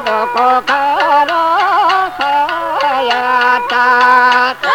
多高高呀呀哒。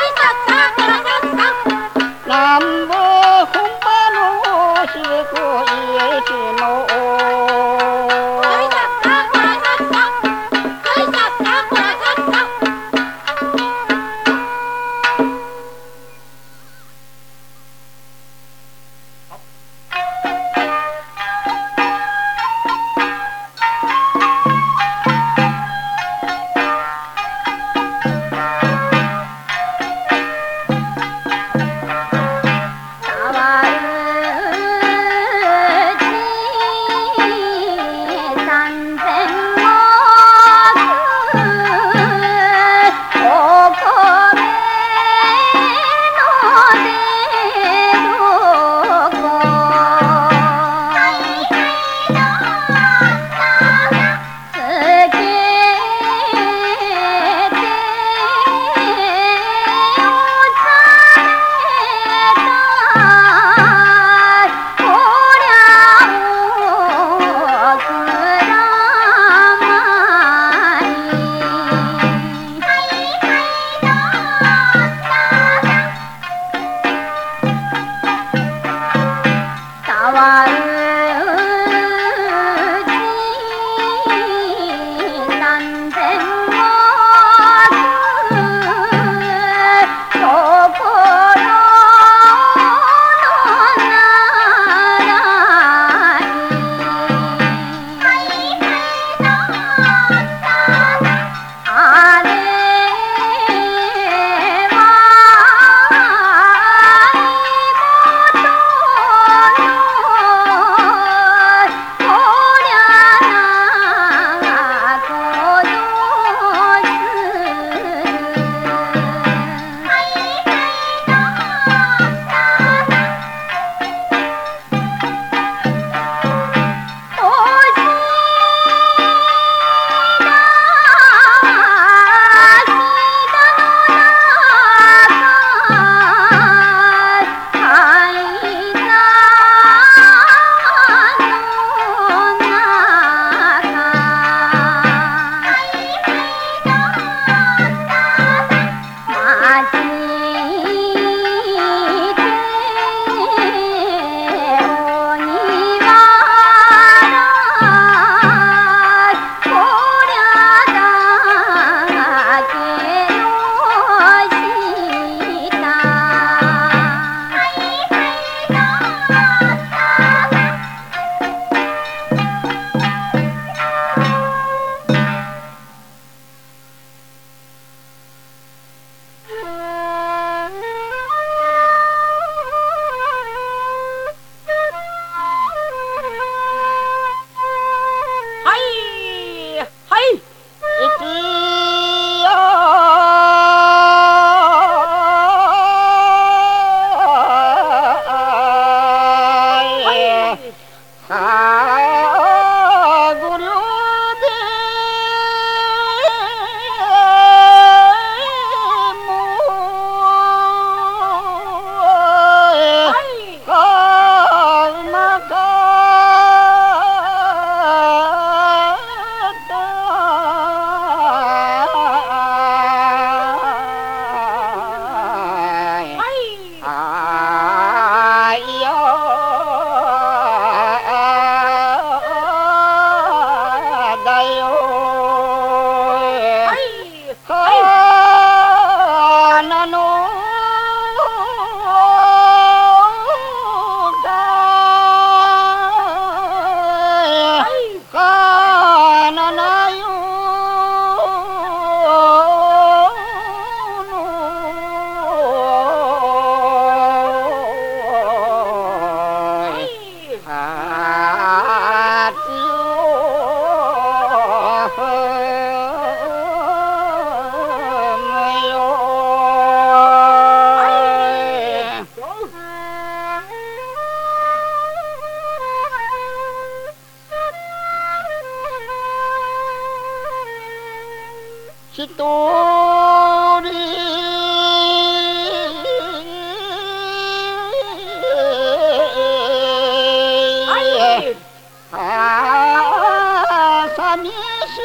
你是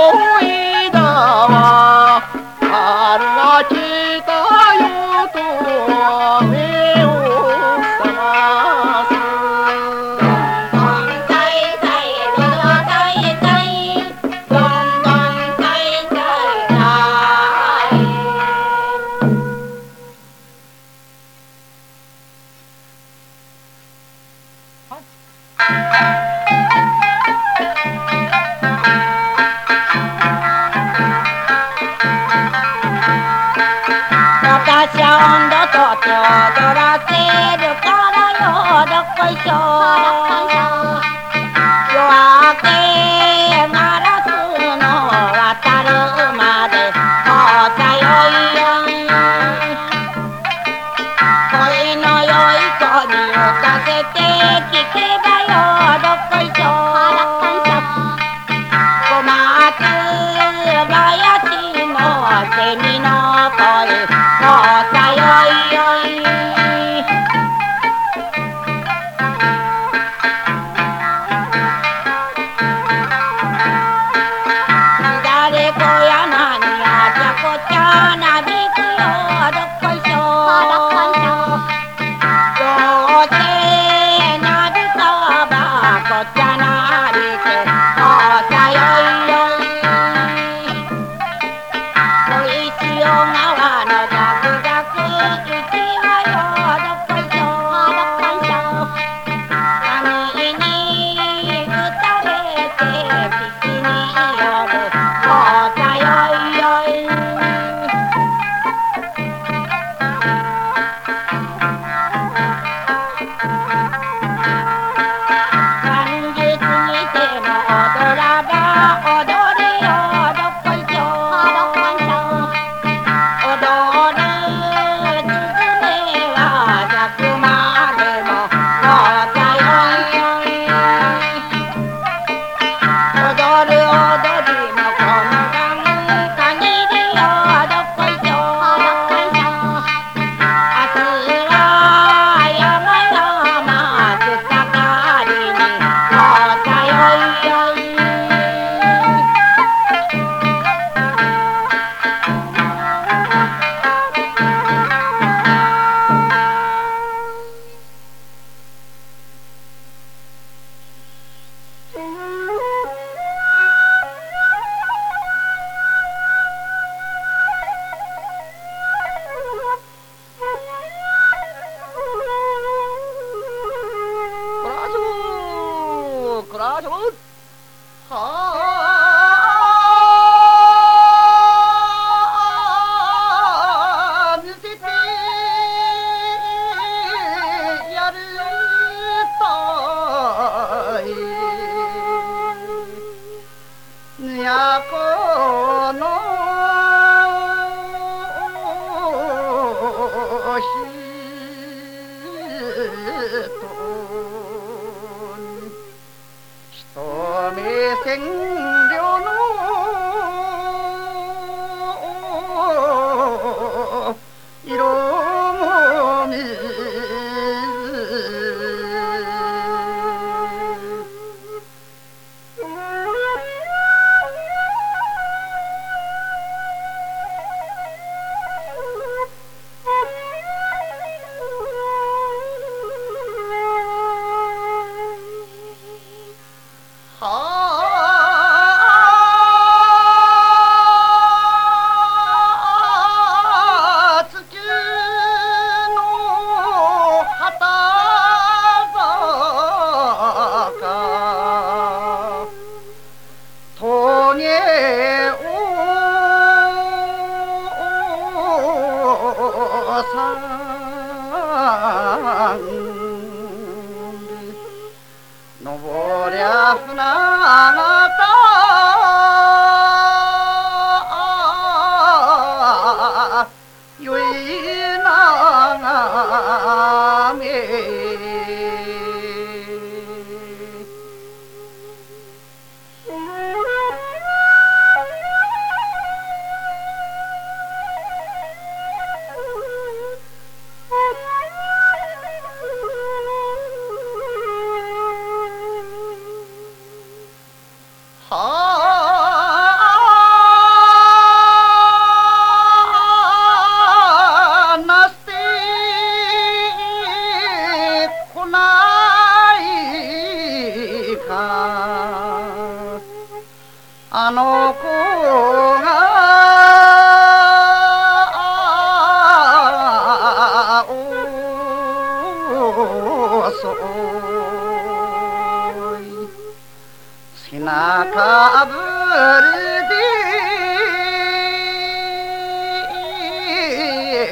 Oh, ちゃんだと手をらせるからよどっこいしょ夜明けさん。登りゃ船が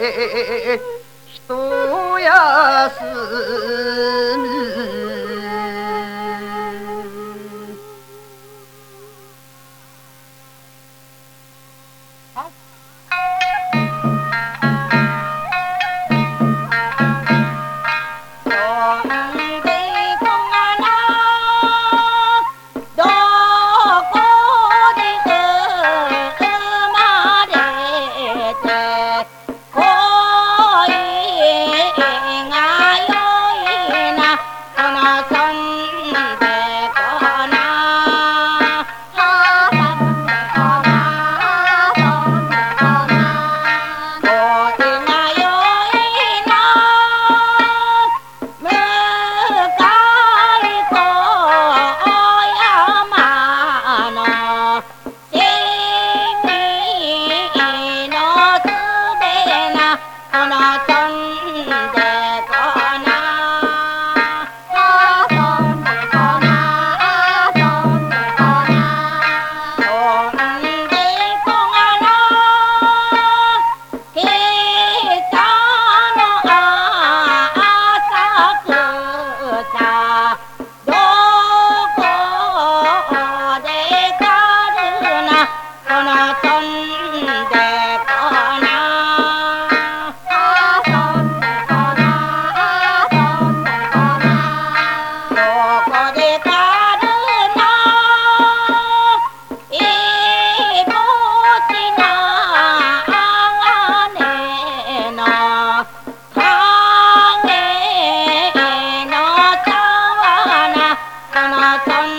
えひとやみ Come on, come